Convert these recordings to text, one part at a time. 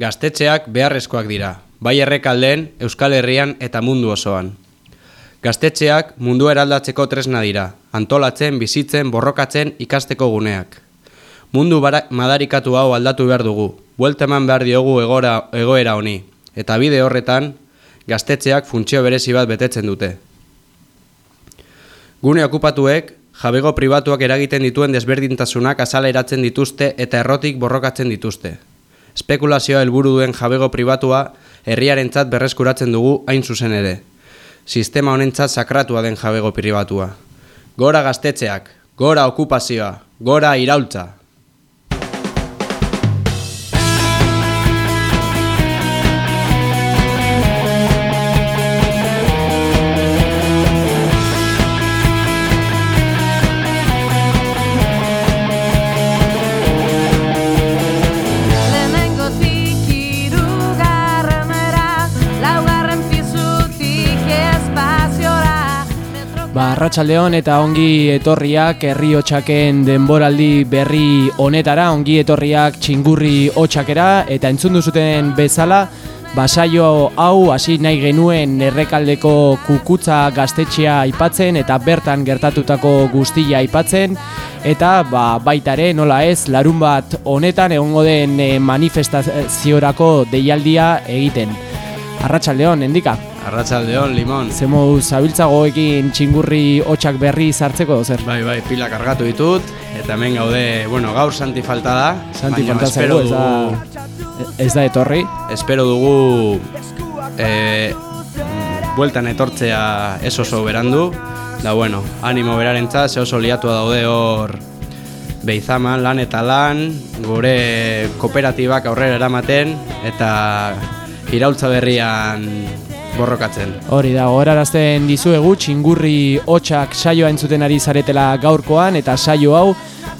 Gaztetxeak beharrezkoak dira, bai errekaldeen, Euskal Herrian eta mundu osoan. Gaztetxeak mundu eraldatzeko tresna dira, antolatzen, bizitzen, borrokatzen ikasteko guneak. Mundu madarikatu hau aldatu behar dugu, buelta eman behar diogu egora, egoera honi, eta bide horretan, gaztetxeak funtzio berezi bat betetzen dute. Gune okupatuek, jabego pribatuak eragiten dituen desberdintasunak azaleratzen dituzte eta errotik borrokatzen dituzte. Spekulazioa helburu duen jabego pribatua herriarentzat berreskuratzen dugu hain zuzen ere. Sistema honentzat sakratua den jabego pribatua. Gora gaztetxeak, gora okupazioa, gora iraultza. Arratsaldeon eta ongi etorriak herri hotxaken denboraldi berri honetara, ongi etorriak txingurri hotxakera eta entzun duzuten bezala, basaio hau hasi nahi genuen errekaldeko kukutza gaztetxea aipatzen eta bertan gertatutako guztia aipatzen eta ba, baita ere nola ez larun bat honetan egongo den eh, manifestaziorako deialdia egiten. Arratsaldeon, endika. Arratsaldeon, limon. Zemo zabiltzagoekin txingurri hotxak berri sartzeko zer? Bai, bai, pila kargatu ditut eta hemen gaude, bueno, gaur santi falta da. Santi falta zego, ez da, ez da etorri. Espero dugu e, bueltan etortzea ez oso berandu. Da bueno, animo beraren txaz, oso liatu daude hor Beizaman, lan eta lan, gure kooperatibak aurrera eramaten eta iraultza berrian borrokatzen. Hori da, horarazten dizuegu, txingurri hotxak saioa entzuten ari zaretela gaurkoan, eta saio hau,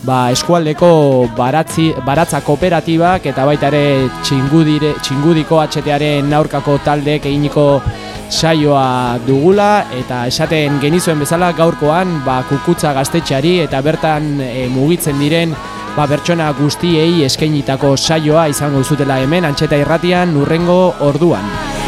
ba, eskualdeko baratzi, baratza kooperatibak, eta baita ere txingudire, txingudiko atxetearen aurkako taldeek eginiko saioa dugula, eta esaten genizuen bezala gaurkoan, ba, kukutza gaztetxari, eta bertan e, mugitzen diren, ba, bertsona guztiei eskainitako saioa izango zutela hemen antxeta irratian urrengo orduan.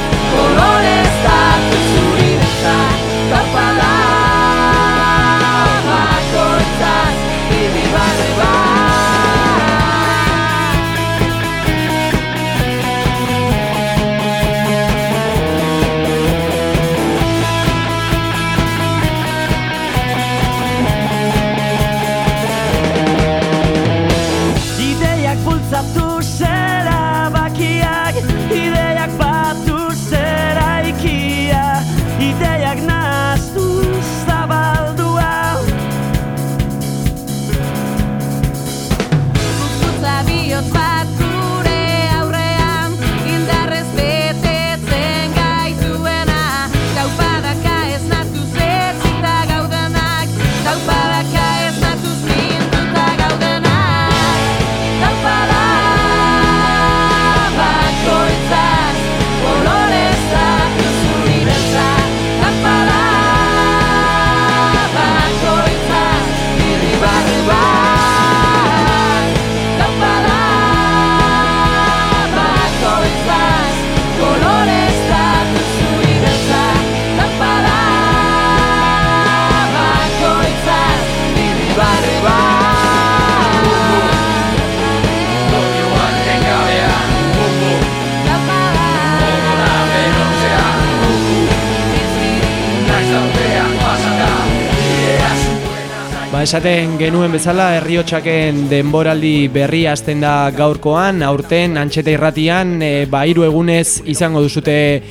Esaten genuen bezala herriotxaken denboraldi berri hasten da gaurkoan, aurten antxeta irratian, e, ba hiru egunez izango duzute e,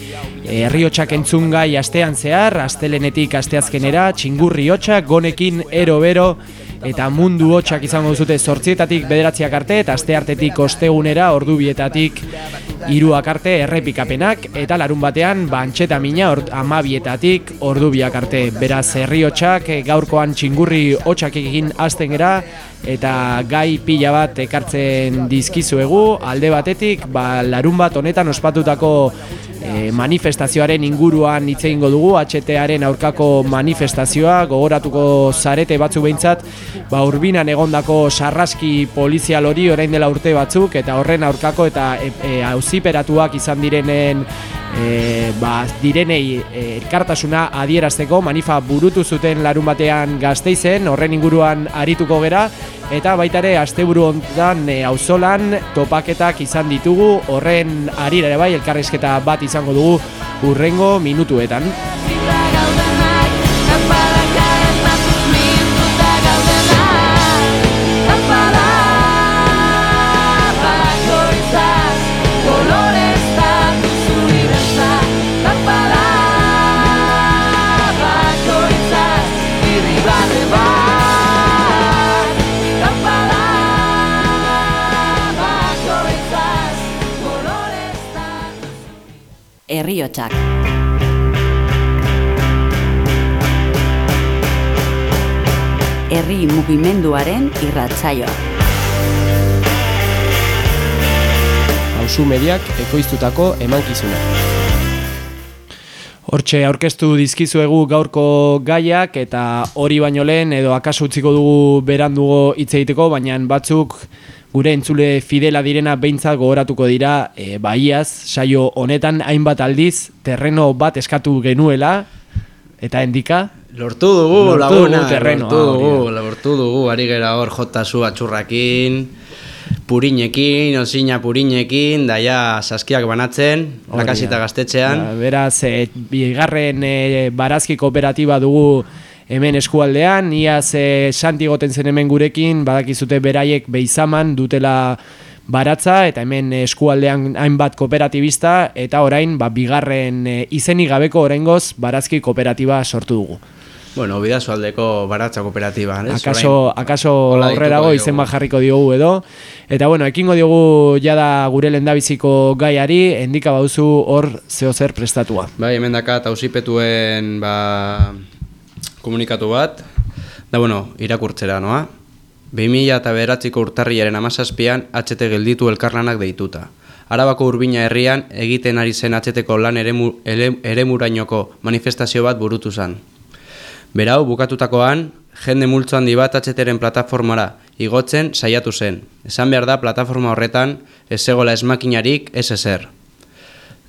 herriotxak entzungai astean zehar, astelenetik asteazkenera, txingurri hotxak, gonekin ero-bero, eta mundu hotxak izango duzute sortzietatik bederatziak arte, eta aste artetik ostegunera, ordubietatik iruak arte errepikapenak eta larun batean bantxeta mina or, amabietatik ordu biak arte. Beraz herri hotxak eh, gaurkoan txingurri hotxak egin azten gera eta gai pila bat ekartzen dizkizuegu. Alde batetik ba, larun bat honetan ospatutako e, manifestazioaren inguruan hitz egingo dugu, HTaren aurkako manifestazioa, gogoratuko zarete batzu behintzat, ba urbinan egondako sarraski polizial hori orain dela urte batzuk, eta horren aurkako eta e, e, izan direnen e, ba, direnei e, elkartasuna adierazteko manifa burutu zuten larun batean gazteizen, horren inguruan arituko gera, eta baita ere asteburu honetan e, auzolan topaketak izan ditugu, horren arira ere bai elkarrizketa bat izango dugu urrengo minutuetan. Herriotsak. Herri mugimenduaren irratsaioa. Ausu mediak ekoiztutako emankizuna. Hortxe aurkeztu dizkizuegu gaurko gaiak eta hori baino lehen edo akaso utziko dugu berandugo hitz egiteko, baina batzuk gure entzule fidela direna behintzat gogoratuko dira e, baiaz, saio honetan hainbat aldiz terreno bat eskatu genuela. Eta endika? Lortu dugu lortu laguna, terreno, lortu dugu, lortu dugu, ari gera hor jota zu atxurrakin purinekin, osina purinekin daia saskiak banatzen lakasita gaztetxean. Ja, beraz, e, bigarren e, barazki kooperatiba dugu hemen eskualdean, iaz e, santi goten zen hemen gurekin, badakizute beraiek beizaman dutela baratza, eta hemen eskualdean hainbat kooperatibista, eta orain, ba, bigarren e, izenik gabeko oraingoz barazki kooperatiba sortu dugu. Bueno, bidazu aldeko baratza kooperatiba. Akaso, akaso horrerago izen bat jarriko diogu edo. Eta bueno, ekingo diogu jada gure lendabiziko gaiari, endika bauzu hor zeo zer prestatua. Bai, hemen dakat hausipetuen ba, komunikatu bat, da bueno, irakurtzera noa. 2000 eta beratziko urtarriaren amazazpian HT gelditu elkarlanak deituta. Arabako urbina herrian egiten ari zen HTko lan eremu, eremurainoko manifestazio bat burutu zen. Berau, bukatutakoan, jende multzo handi bat HTren plataformara igotzen saiatu zen. Esan behar da, plataforma horretan ez egola esmakinarik ez ezer.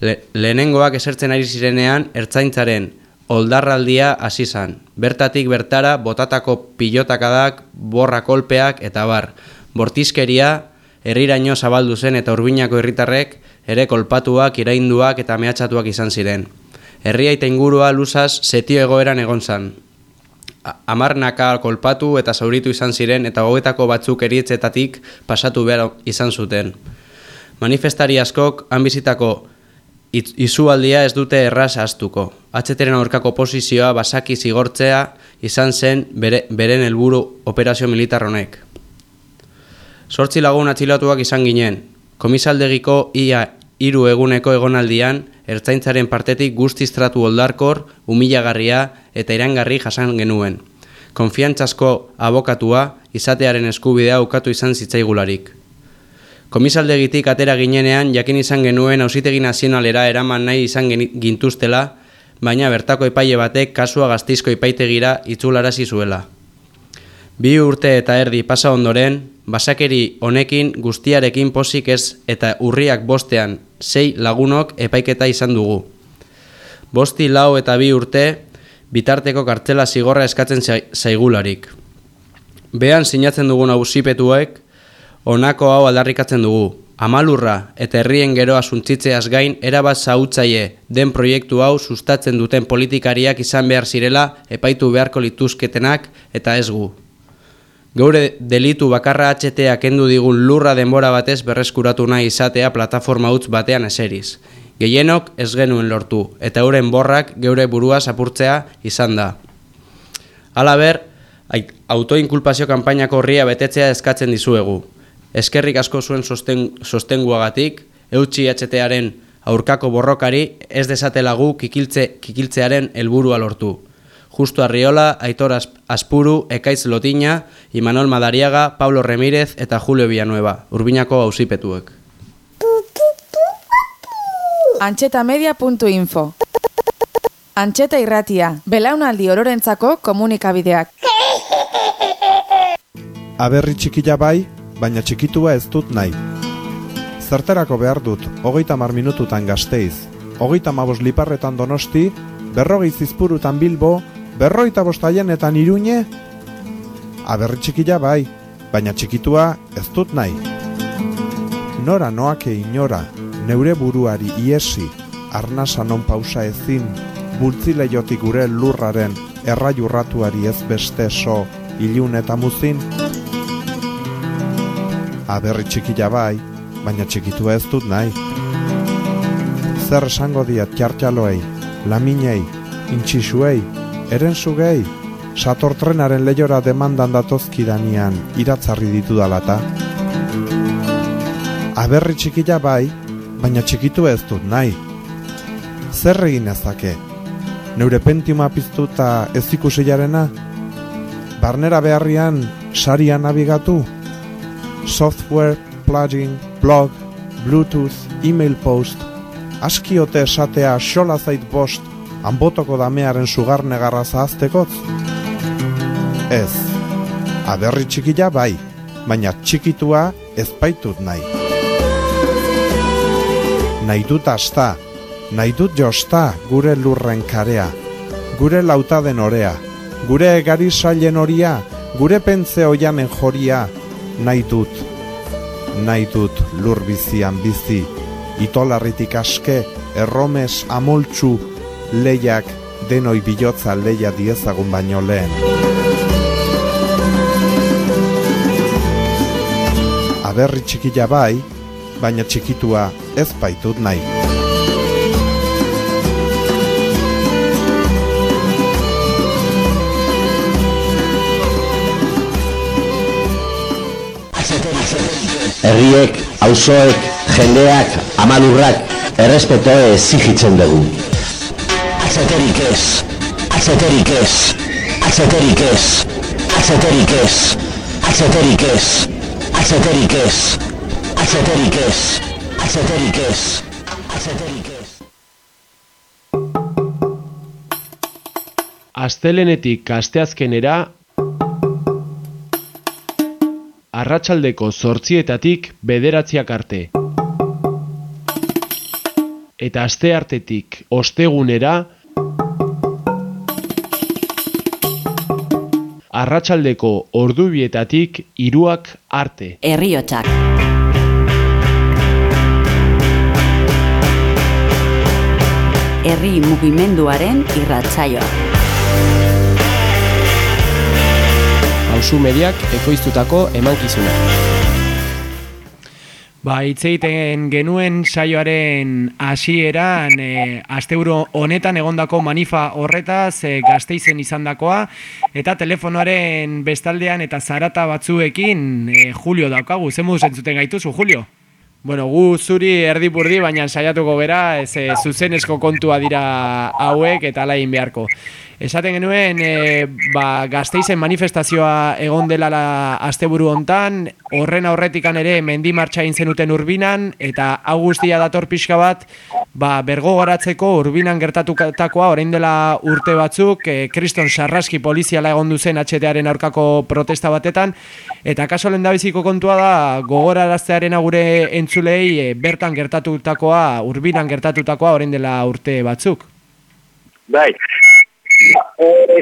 Le, lehenengoak esertzen ari zirenean, ertzaintzaren oldarraldia hasi zan. Bertatik bertara botatako pilotakadak, borra kolpeak eta bar. Bortizkeria herriraino zabaldu zen eta urbinako herritarrek ere kolpatuak, irainduak eta mehatxatuak izan ziren. Herria eta ingurua luzaz setio egoeran egon zan. Amarnaka kolpatu eta zauritu izan ziren eta gogetako batzuk erietzetatik pasatu behar izan zuten. Manifestari askok han bizitako izualdia ez dute erraz astuko. Atzeteren aurkako posizioa basaki zigortzea izan zen bere, beren helburu operazio militar honek. Sortzi lagun atxilatuak izan ginen. Komisaldegiko ia hiru eguneko egonaldian, ertzaintzaren partetik guztiz tratu oldarkor, humilagarria eta irangarri jasan genuen. Konfiantzasko abokatua izatearen eskubidea ukatu izan zitzaigularik. Komisaldegitik atera ginenean jakin izan genuen ausitegi nazionalera eraman nahi izan gintuztela, baina bertako epaile batek kasua gaztizko epaitegira itzularazi zuela. Bi urte eta erdi pasa ondoren, basakeri honekin guztiarekin posik ez eta urriak bostean sei lagunok epaiketa izan dugu. Bosti lau eta bi urte, bitarteko kartzela zigorra eskatzen zaigularik. Behan sinatzen dugun ausipetuek, Honako hau aldarrikatzen dugu. Amalurra eta herrien geroa suntzitzeaz gain erabat zautzaie den proiektu hau sustatzen duten politikariak izan behar zirela epaitu beharko lituzketenak eta ez gu. Gaure delitu bakarra HTA kendu digun lurra denbora batez berreskuratu nahi izatea plataforma utz batean eseriz. Gehienok ez genuen lortu eta euren borrak geure burua zapurtzea izan da. Halaber, autoinkulpazio kanpainako horria betetzea eskatzen dizuegu eskerrik asko zuen sosten, sostenguagatik, eutxi atxetearen aurkako borrokari ez desatela gu kikiltze, kikiltzearen helburua lortu. Justo Arriola, Aitor Aspuru, Ekaitz Lotina, Imanol Madariaga, Pablo Remírez eta Julio Villanueva, urbinako hausipetuek. antxetamedia.info Antxeta irratia, belaunaldi ororentzako komunikabideak. Aberri txikila bai, baina txikitua ez dut nahi. Zerterako behar dut, hogeita mar minututan gazteiz, hogeita mabos liparretan donosti, berrogei zizpurutan bilbo, berroita bostaienetan iruñe? Aberri txikila bai, baina txikitua ez dut nahi. Nora noake inora, neure buruari iesi, arnasa non pausa ezin, bultzile jotik gure lurraren erraiurratuari ez beste so ilun eta muzin? Aberri txikila bai, baina txikitua ez dut nahi. Zer esango diat txartxaloei, laminei, intxisuei, eren zugei, sator trenaren lehiora demandan datozkidanian iratzarri ditu dalata. Aberri txikila bai, baina txikitu ez dut nahi. Zer egin ezake? Neure pentiuma piztu eta ez ikusiarena? Barnera beharrian sarian nabigatu? Software, plugin, blog, bluetooth, email post, askiote esatea xola zait bost, anbotoko damearen sugar negarra zahaztekotz? Ez, aberri txikila bai, baina txikitua ez baitut nahi. Nahi dut asta, nahi dut josta gure lurren karea, gure lautaden orea, gure egari sailen horia, gure pentze oianen joria, nahi dut lur bizian bizi, itolarritik aske, erromes amoltsu, leiak denoi bilotza leia diezagun baino lehen. Aberri txikila bai, baina txikitua ez baitut nahi. Herriek, auzoek, jendeak, amalurrak, errespetoe ezigitzen dugu. Atzeterik ez, atzeterik ez, atzeterik ez, atzeterik ez, atzeterik ez, atzeterik ez, atzeterik ez, atzeterik ez, atzeterik ez. Astelenetik asteazkenera arratsaldeko zortzietatik bederatziak arte. Eta aste artetik ostegunera arratsaldeko ordubietatik hiruak arte. Herriotsak. Herri mugimenduaren irratsaioa. Hauzu mediak ekoiztutako emankizuna. Ba, hitz egiten genuen saioaren hasieran e, asteburu honetan egondako manifa horretaz e, gazteizen izandakoa eta telefonoaren bestaldean eta zarata batzuekin e, Julio daukagu, zen moduz entzuten gaituzu, Julio? Bueno, gu zuri erdipurdi, baina saiatuko bera, ez e, zuzenezko kontua dira hauek eta ala egin beharko. Esaten genuen, e, ba, gazteizen manifestazioa egon dela la asteburu hontan, horren aurretikan ere mendi martxa zenuten urbinan, eta augustia dator pixka bat, ba, bergo garatzeko urbinan gertatutakoa, orain dela urte batzuk, e, kriston sarraski poliziala egon duzen HTaren aurkako protesta batetan, eta kaso lendabiziko kontua da, gogoraraztearen agure entzulei e, bertan gertatutakoa, urbinan gertatutakoa, orain dela urte batzuk. Bai,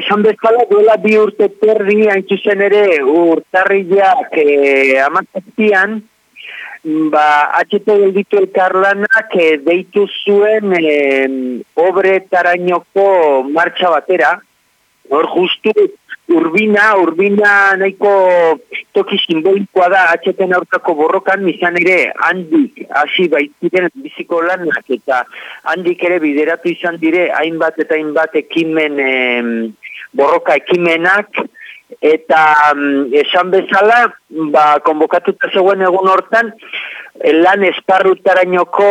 esan bezala duela bi urte terdi hain zuzen ere urtarriak eh, amazazpian ba, HT gelditu elkarlanak eh, deitu zuen eh, obre tarainoko martxa batera. Hor justu urbina, urbina nahiko toki simbolikoa da atxeten aurkako borrokan, izan ere handik hasi baitiren biziko lanak eta handik ere bideratu izan dire hainbat eta hainbat ekimen borroka ekimenak eta mm, esan bezala ba, konbokatuta zegoen egun hortan lan esparrutarainoko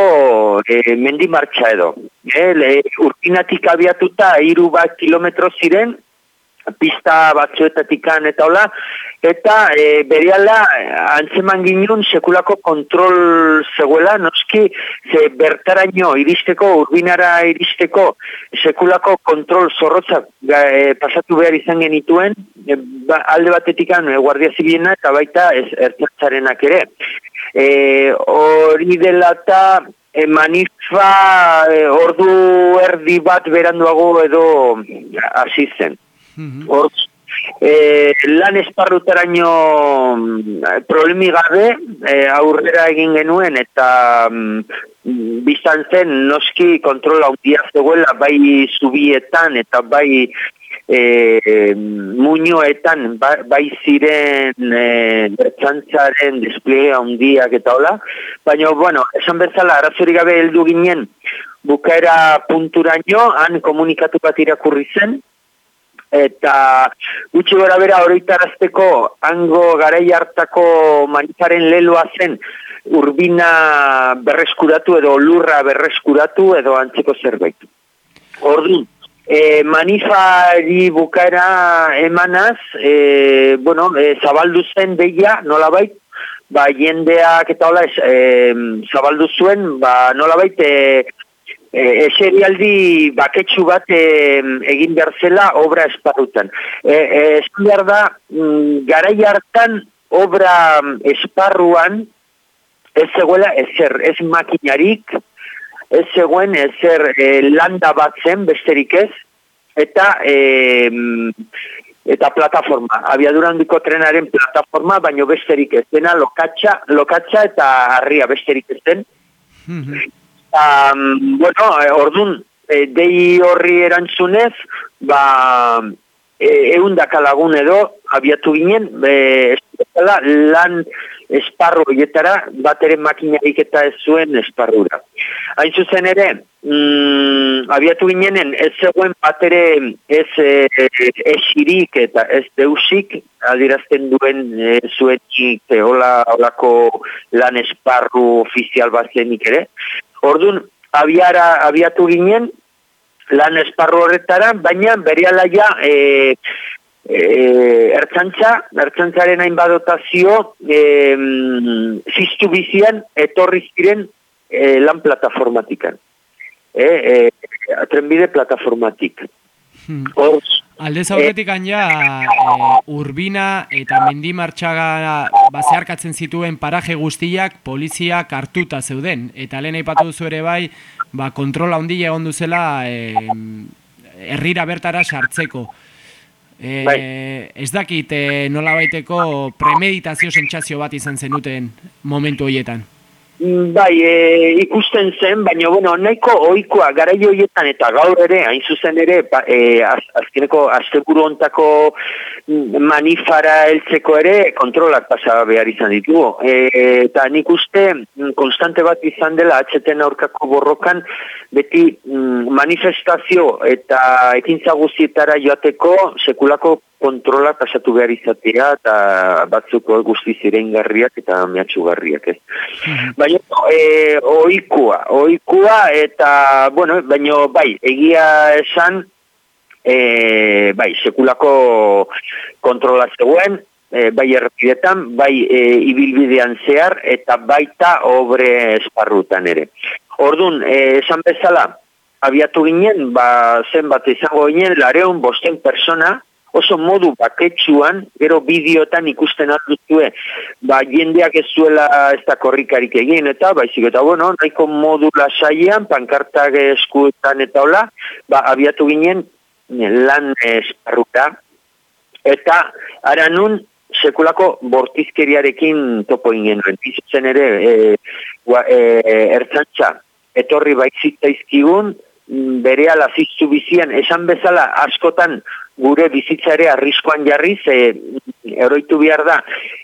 e, mendi martxa edo. E, le, urtinatik abiatuta iru bat kilometro ziren, pista batzuetatikan eta hola, eta e, bereala antzeman ginen sekulako kontrol zegoela, noski ze bertaraino iristeko, urbinara iristeko sekulako kontrol zorrotza e, pasatu behar izan genituen, e, ba, alde batetikan e, guardia zibilena eta baita ez ertzatzarenak ere. E, hori dela eta e, manifa e, ordu erdi bat beranduago edo hasi zen. Hor, e, lan esparrutaraino mm, problemi gabe e, aurrera egin genuen eta mm, biztan zen noski kontrola handia zegoela bai zubietan eta bai e, muñoetan ba, bai ziren e, bertzantzaren despliegue handiak eta hola, baina bueno, esan bezala arazorik gabe heldu ginen bukaera punturaino han komunikatu bat irakurri zen eta gutxi gora bera horretarazteko hango garai hartako manitaren leloa zen urbina berreskuratu edo lurra berreskuratu edo antzeko zerbait. Ordu, e, manifari bukaera emanaz, e, bueno, e, zabaldu zen beia, nolabait, ba, jendeak eta hola, e, zabaldu zuen, ba, nolabait, e, e, eserialdi baketsu bat e, egin behar zela obra esparrutan. E, e, esan behar da, mm, hartan obra esparruan ez zegoela ezer, ez makinarik, ez zegoen ezer e, landa bat zen besterik ez, eta e, eta plataforma, abiadura handiko trenaren plataforma, baino besterik ez dena lokatxa, lokatxa eta harria besterik ez den. Mhm. Um, bueno, eh, ordun e, dei horri erantzunez, ba, e, lagun edo, abiatu ginen, e, lan esparru hietara, bat ere makinarik eta ez zuen esparrura. Hain zuzen ere, mm, abiatu ginenen, ez zegoen bat ere ez e, esirik eta ez deusik, adirazten duen e, zuenik e, hola, holako lan esparru ofizial bat zenik ere, Ordun abiara abiatu ginen lan esparru horretara, baina berehala ja e, e, ertzantza, ertzantzaren hainbat dotazio e, ziztu bizian etorri ziren e, lan plataformatikan. E, e, trenbide plataformatik. Hmm. Alde zauretik e, ja, urbina eta mendi martxaga bazearkatzen zituen paraje guztiak poliziak hartuta zeuden. Eta lehen aipatu duzu ere bai, ba, kontrola ondile egon duzela e, herrira bertara sartzeko. E, bai. Ez dakit e, nola baiteko premeditazio sentsazio bat izan zenuten momentu horietan. Bai, e, ikusten zen, baina bueno, nahiko ohikoa garai horietan eta gaur ere, hain zuzen ere, ba, e, az, azkeneko asteburu ontako manifara heltzeko ere kontrolak pasa behar izan ditugu. E, eta nik uste, konstante bat izan dela, atxeten aurkako borrokan, beti mm, manifestazio eta ekintza guztietara joateko sekulako kontrola pasatu behar izatea eta batzuko guzti ziren garriak eta mehatxugarriak, ez. Mhm. Baina, e, oikua, oikua eta, bueno, baina, bai, egia esan, e, bai, sekulako kontrola zegoen, e, bai errepidetan, bai e, ibilbidean zehar, eta baita obre esparrutan ere. Ordun, e, esan bezala, abiatu ginen, ba, zenbat izango ginen, lareun bosten persona, oso modu baketsuan, gero bideotan ikusten alduzue, ba, jendeak ez zuela ez da korrikarik egin, eta baizik eta bueno, nahiko modu lasaian, pankartak eskuetan eta hola, ba, abiatu ginen lan esparruta, eta ara nun, sekulako bortizkeriarekin topo ingen, entizutzen ere, e, e, ertzantza, etorri baitzita izkigun, bere ala bizian, esan bezala askotan gure bizitzare arriskoan jarri, ze eroitu behar da,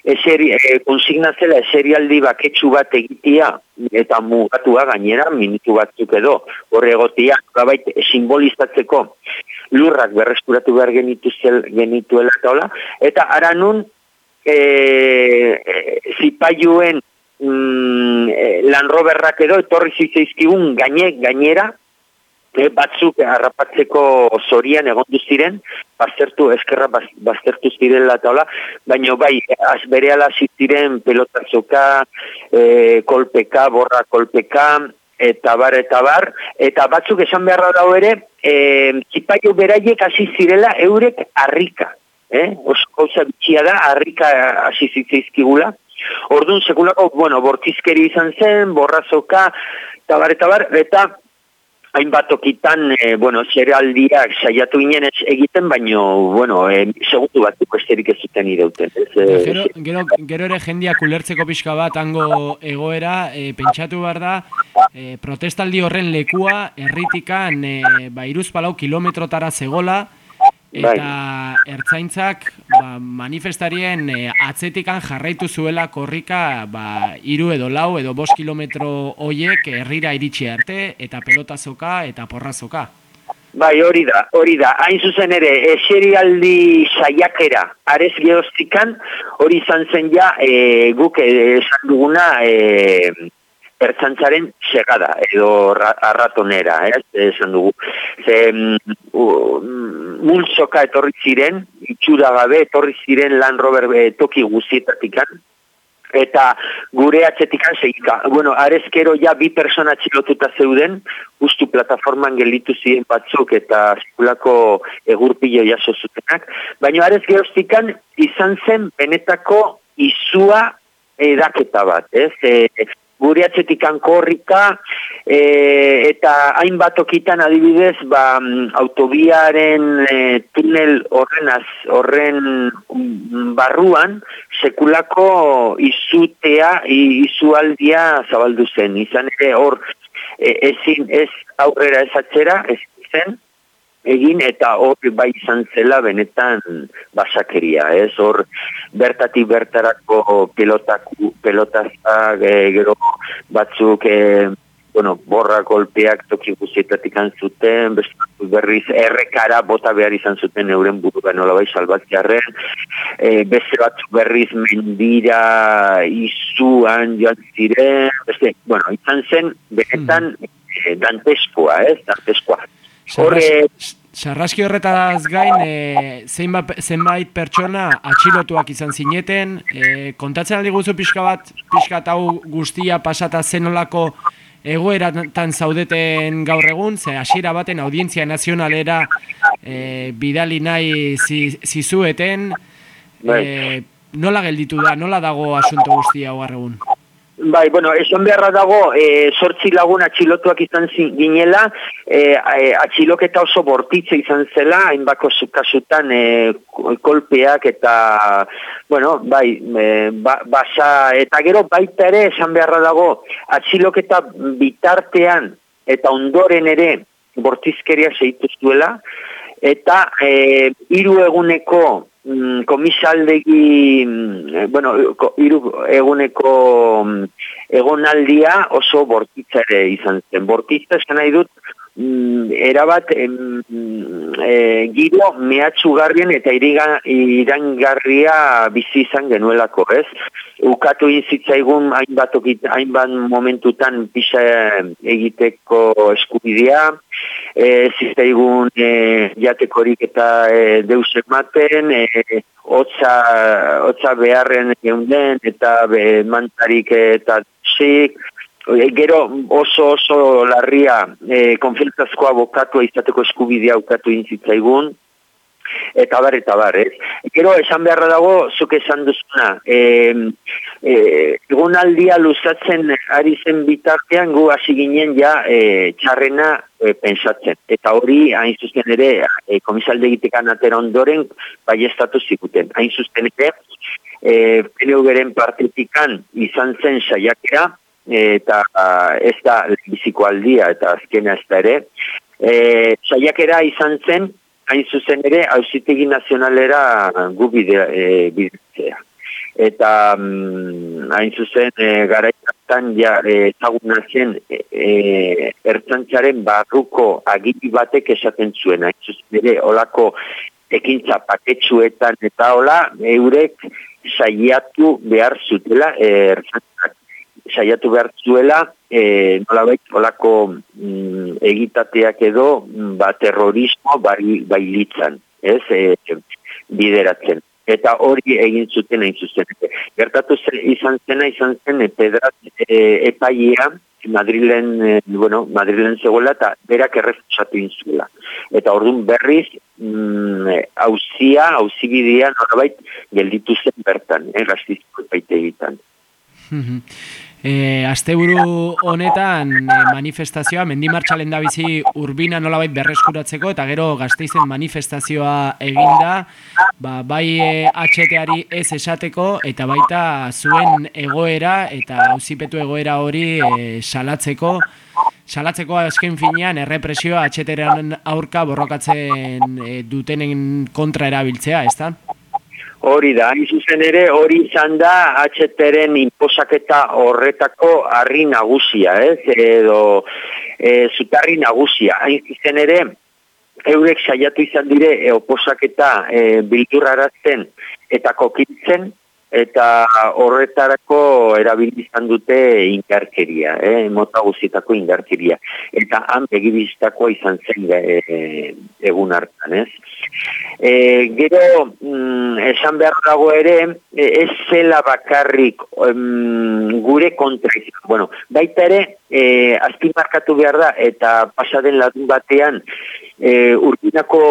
eseri, e, konsignatzela eserialdi baketsu bat egitea, eta mugatua gainera, minutu batzuk edo, horre egotia, gabait, simbolizatzeko lurrak berreskuratu behar genitu genituela eta hola, eta ara nun, e, e, zipaiuen mm, e, lanroberrak edo, etorri zitzaizkigun gaine, gainera, e, batzuk harrapatzeko zorian egondu ziren, baztertu, eskerra baz, baztertu zirela eta hola, baina bai, az bere ala ziren pelotazoka, e, kolpeka, borra kolpeka, eta bar, eta bar, eta batzuk esan beharra dago ere, e, zipaio beraiek hasi zirela eurek harrika, eh? oso gauza bitxia da, harrika hasi zitzaizkigula, Orduan, sekulako, bueno, bortizkeri izan zen, borrazoka, eta bar, eta bar, eta hainbat okitan, e, bueno, zeraldiak saiatu ginen egiten, baino, bueno, e, segundu bat esterik ez zuten ireuten. Ez, e, gero, gero, gero ere jendiak ulertzeko pixka bat hango egoera, e, pentsatu behar da, e, protestaldi horren lekua, erritikan, e, ba, iruz palau kilometrotara zegola. Eta ertzaintzak ba, manifestarien e, atzetikan jarraitu zuela korrika ba, iru edo lau edo bost kilometro hoiek herrira iritsi arte eta pelotazoka eta porrazoka. Bai, hori da, hori da. Hain zuzen ere, eserialdi saiakera, arez geostikan, hori izan zen ja, e, guk esan duguna, e, ertzantzaren segada edo arratonera, ez, esan dugu. Ze, mm, multsoka etorri ziren, itxura gabe etorri ziren lan rober eh, toki guzietatikan, eta gure atzetikan segika. Bueno, arezkero ja bi persona txilotuta zeuden, ustu plataforman gelitu ziren batzuk eta zikulako egurpillo jaso zutenak, baina arez geroztikan izan zen benetako izua edaketa bat, ez? E, gure atzetik korrika e, eta hainbat okitan adibidez ba, mm, autobiaren e, tunel horrenaz horren mm, barruan sekulako izutea izualdia zabaldu zen. Izan ere hor e, ezin ez aurrera ez atzera ez zen egin eta hor bai izan zela benetan basakeria, ez? Hor bertatik bertarako pelotak pelotazak e, gero batzuk e, bueno, borra golpeak toki guzietatik zuten, beste berriz errekara bota behar izan zuten euren buru nola bai salbatziarren, e, beste batzuk berriz mendira izuan joan ziren, beste, bueno, izan zen benetan mm. e, danteskoa, ez? Danteskoa. Sarraski horretaz gain, e, zeinbat, zenbait pertsona atxilotuak izan zineten, e, kontatzen aldi guzu pixka bat, pixka hau guztia pasata zenolako egoeratan zaudeten gaur egun, ze hasiera baten audientzia nazionalera e, bidali nahi zizueten, e, nola gelditu da, nola dago asunto guztia gaur egun? Bai, bueno, esan beharra dago, e, sortzi lagun atxilotuak izan ginela, e, e, atxiloketa oso bortitze izan zela, hainbako kasutan e, kolpeak eta, bueno, bai, e, ba, basa, eta gero baita ere, esan beharra dago, atxiloketa bitartean eta ondoren ere bortizkeria zeitu zuela, eta e, hiru eguneko mm, komisaldegi, mm, bueno, iru eguneko mm, egonaldia oso bortitza ere izan zen. Bortitza esan nahi dut, mm, erabat em, e, giro mehatxugarrien eta iriga, irangarria bizi izan genuelako, ez? Ukatu izitzaigun hainbat, hainbat momentutan pisa egiteko eskubidea, e, zitzaigun e, jatekorik eta e, deus ematen, e, otza, otza beharren geunden eta be, mantarik eta zik, e, gero oso oso larria e, konfientazkoa bokatua izateko eskubidea ukatu intzitzaigun, eta bar, eta bar, ez? Gero, esan beharra dago, zuk esan duzuna, e, e, egun aldia luzatzen ari zen bitartean gu hasi ginen ja e, txarrena e, pensatzen. Eta hori, hain zuzen ere, e, komisalde egitekan atera ondoren, bai estatu zikuten. Hain zuzen ere, e, PNV-ren partitikan izan zen saiakera, eta ez da biziko eta azkena ez da ere, e, saiakera izan zen, hain zuzen ere, hausitegi nazionalera gu bide, e, Eta mm, hain zuzen e, garaitatan ja ezaguna zen e, e, ertzantzaren barruko agiri batek esaten zuen. Hain zuzen ere, olako ekintza paketsuetan eta hola, eurek saiatu behar zutela e, saiatu behar zuela, e, nolabait, olako mm, egitateak edo, mm, ba, terrorismo bai, bailitzan, ez, e, bideratzen. Eta hori egin zuten hain zuzen. Gertatu zen, izan zena, izan zen, e, pedrat e, epaia, Madrilen, e, bueno, Madrilen zegoela, eta berak errefusatu inzuela. Eta orduan berriz, mm, hauzia, hauzibidea, norabait, gelditu zen bertan, eh, gaztizko epaite egiten. E, asteburu honetan e, manifestazioa, mendimartxalen da bizi urbina nolabait berreskuratzeko eta gero gazteizen manifestazioa eginda, ba, bai e, HTari ez esateko eta baita zuen egoera eta auzipetu egoera hori e, salatzeko, salatzeko azken finean errepresioa HTaren aurka borrokatzen e, dutenen kontra erabiltzea, ez da? Hori da, zuzen ere, hori izan da HTren inposaketa horretako harri nagusia, ez? Edo, e, zutarri nagusia. Hain zuzen ere, eurek saiatu izan dire, e, oposaketa e, bildurrarazten eta kokitzen, eta horretarako erabilizan dute ingarkeria, eh, mota guzitako ingarkeria. Eta han begibiztakoa izan zen e, egun hartan, ez? E, gero, mm, esan behar dago ere, e, ez zela bakarrik gure kontra Bueno, baita ere, e, azpimarkatu behar da, eta pasaden ladun batean, e, urbinako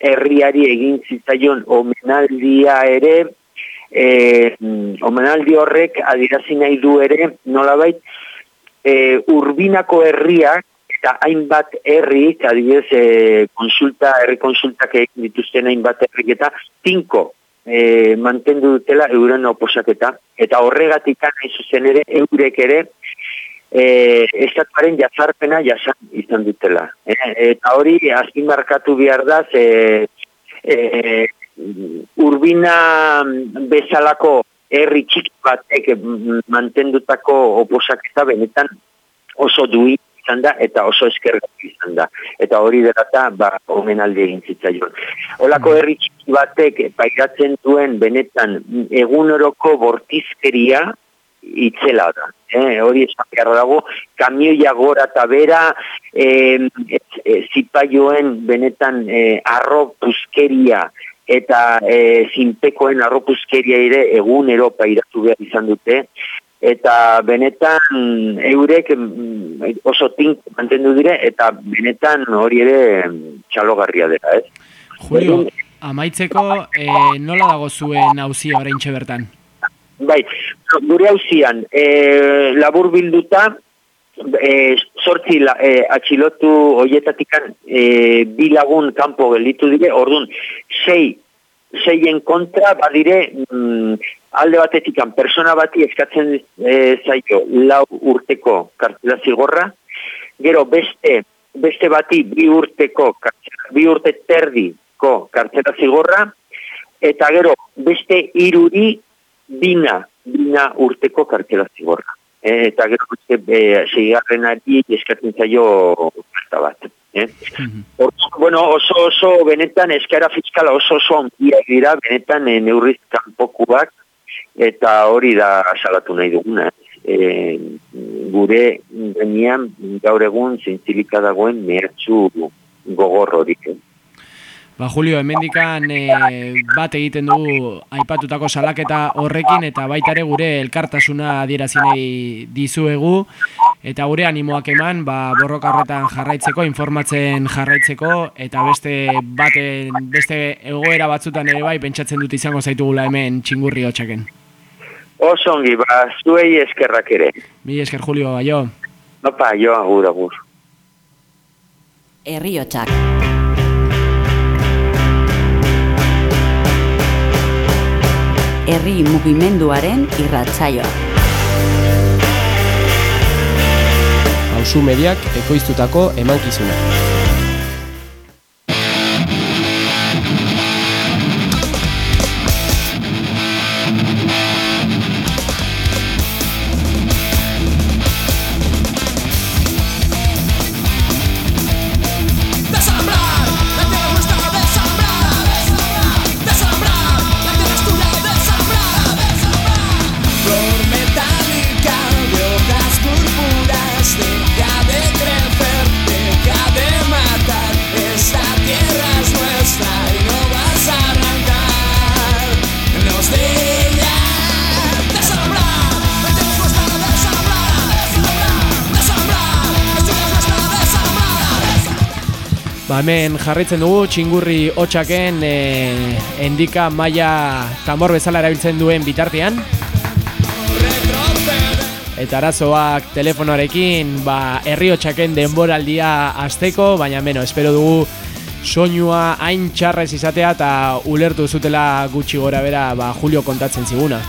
herriari egin zitzaion omenaldia ere, e, omenaldi horrek adirazi nahi du ere nolabait e, urbinako herriak eta hainbat herri, adibidez e, konsulta, herri konsultak egin dituzten hainbat herrik eta tinko e, mantendu dutela euren oposaketa eta horregatik nahi zuzen ere eurek ere e, estatuaren jazarpena jasan izan dutela. E, eta hori azpimarkatu behar da ze, e, urbina bezalako herri txiki batek mantendutako oposak eta benetan oso dui izan da eta oso eskerrak izan da. Eta hori dela ba, omen alde egin zitzaion. Olako herri txiki batek pairatzen duen benetan egunoroko bortizkeria itzela da. Eh, hori esan behar dago, kamioia gora eta bera, eh, zipaioen benetan eh, arro puzkeria, eta e, zinpekoen arropuzkeria ere egun eropa iratu behar izan dute, eta benetan eurek mm, oso tink mantendu dire, eta benetan hori ere txalogarria dela, ez? Julio, amaitzeko e, nola dago zuen hauzia orain bertan? Bai, gure hauzian, e, labur bilduta, e, sortzi la, e, atxilotu hoietatikan e, bi lagun kanpo gelditu dire, orduan, sei, seien kontra, badire, mm, alde batetikan, persona bati eskatzen e, zaio lau urteko kartela zigorra, gero beste, beste bati bi urteko, bi urte terdiko kartela zigorra, eta gero beste iruri bina, bina urteko kartela zigorra eta gero guzti e, zeigarren ari eskatzen zaio karta bat. Eh? Mm bueno, oso oso benetan eskara fiskala oso oso onkia dira, benetan e, neurriz kanpokuak eta hori da salatu nahi duguna. E, gure genian gaur egun zintzilika dagoen mehatxu gogor horik. Ba, Julio, hemendikan e, bat egiten dugu aipatutako salaketa horrekin eta baita ere gure elkartasuna adierazinei dizuegu eta gure animoak eman ba, borroka horretan jarraitzeko, informatzen jarraitzeko eta beste baten, beste egoera batzutan ere bai pentsatzen dut izango zaitugula hemen txingurri hotxaken. Osongi, ba, zuei eskerrak ere. Mi esker, Julio, aio. Opa, jo, agur, agur. Herri herri mugimenduaren irratsaioa. Ausu mediak ekoiztutako emankizuna. Hemen jarritzen dugu txingurri hotxaken e, endika maila tamor bezala erabiltzen duen bitartean. Eta arazoak telefonoarekin ba, herri hotxaken denboraldia azteko, baina beno, espero dugu soinua hain txarrez izatea eta ulertu zutela gutxi gora bera ba, Julio kontatzen ziguna.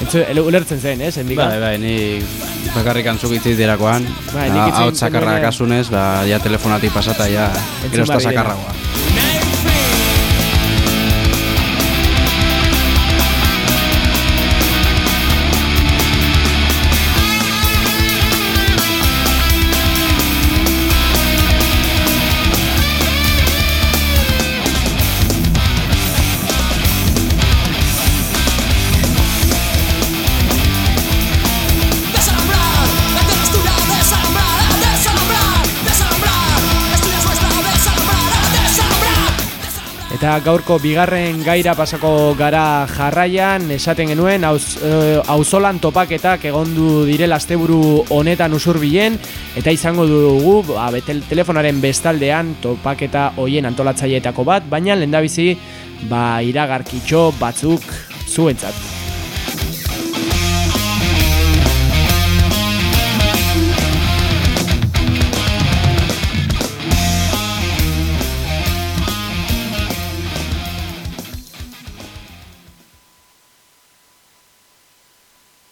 Entzu, ulertzen zen, ez, endika? Bai, bai, ni bakarrik antzuk itzi dirakoan. Nik Hau txakarra kasunez, ba, ja telefonatik pasata, ja, gero direla. sakarragoa. Eta gaurko bigarren gaira pasako gara jarraian, esaten genuen, eh, auzolan topaketak egondu direla asteburu honetan usurbilen, eta izango dugu, ba, betel, telefonaren bestaldean topaketa hoien antolatzaileetako bat, baina lehendabizi, ba, iragarkitxo batzuk zuentzat.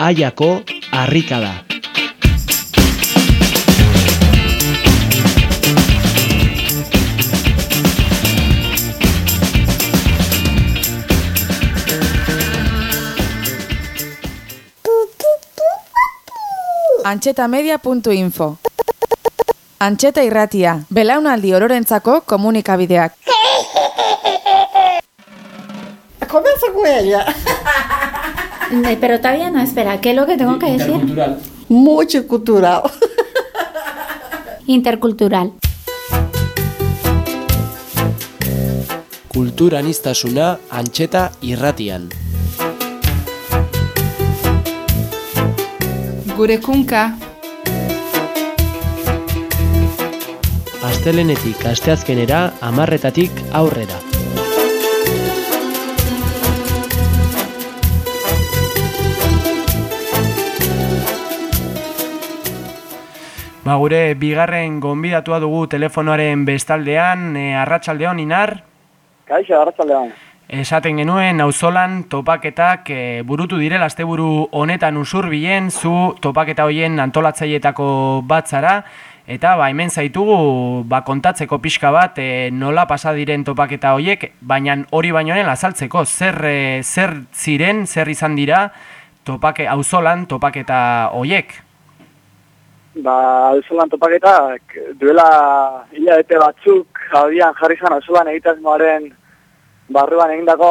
Aiako harrika da. Antxetamedia.info Antxeta irratia, belaunaldi ororentzako komunikabideak. Comienza con ella. Eh, Pero todavía no, espera, ¿qué es lo que tengo que decir? Mucho cultural. Intercultural. Kulturaniztasuna antxeta irratian. Gure kunka, Astelenetik asteazkenera amarretatik aurrera. Ba, gure bigarren gonbidatua dugu telefonoaren bestaldean, e, arratsaldeon inar, Kaixo, arratzaldean. esaten genuen auzolan topaketak e, burutu direla asteburu honetan usurbilen zu topaketa hoien antolatzaileetako bat zara. Eta ba hemen zaitugu ba kontatzeko pixka bat e, nola pasa diren topaketa hoiek baina hori bainoen azaltzeko. Zer e, zer ziren zer izan dira topake auzolan topaketa hoiek Ba, auzolan topaketak duela hilabete batzuk abian jarri zan auzolan egitasmoaren barruan egindako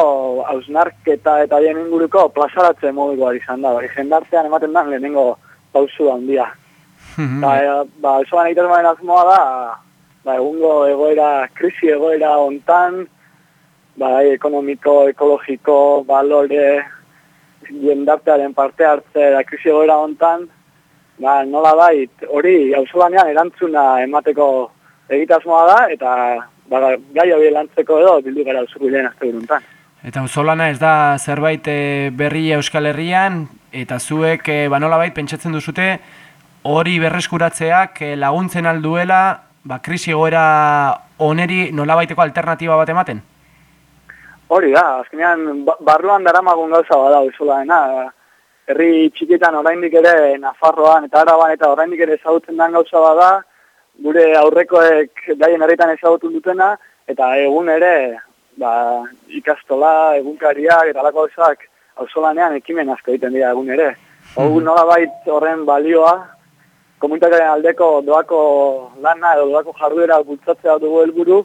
hausnarketa eta haien inguruko plazaratze modukoa izan da. Bai, jendartean ematen da lehenengo pausu handia. Ba, e, ba, auzolan egitasmoaren asmoa da, ba, egungo egoera, krisi egoera hontan, bai, ekonomiko, ekologiko, balore, jendartearen parte hartze da krisi egoera hontan, ba, nola bait, hori auzolanean erantzuna emateko egitasmoa da, eta ba, gai hori lantzeko edo bildu gara auzubilen azte buruntan. Eta auzolana ez da zerbait e, berri Euskal Herrian eta zuek e, ba nolabait pentsatzen duzute hori berreskuratzeak e, laguntzen alduela ba krisi egoera oneri nolabaiteko alternatiba bat ematen. Hori da, azkenean ba- barruan daramagun gauza bada auzolaena, herri txikietan oraindik ere Nafarroan eta Araban eta oraindik ere ezagutzen den gauza bada, gure aurrekoek gaien herritan ezagutu dutena, eta egun ere ba, ikastola, egunkariak eta alako gauzak auzolanean ekimen asko egiten dira egun ere. Hau nola bait horren balioa, komunitatearen aldeko doako lana edo doako jarduera bultzatzea dugu helburu,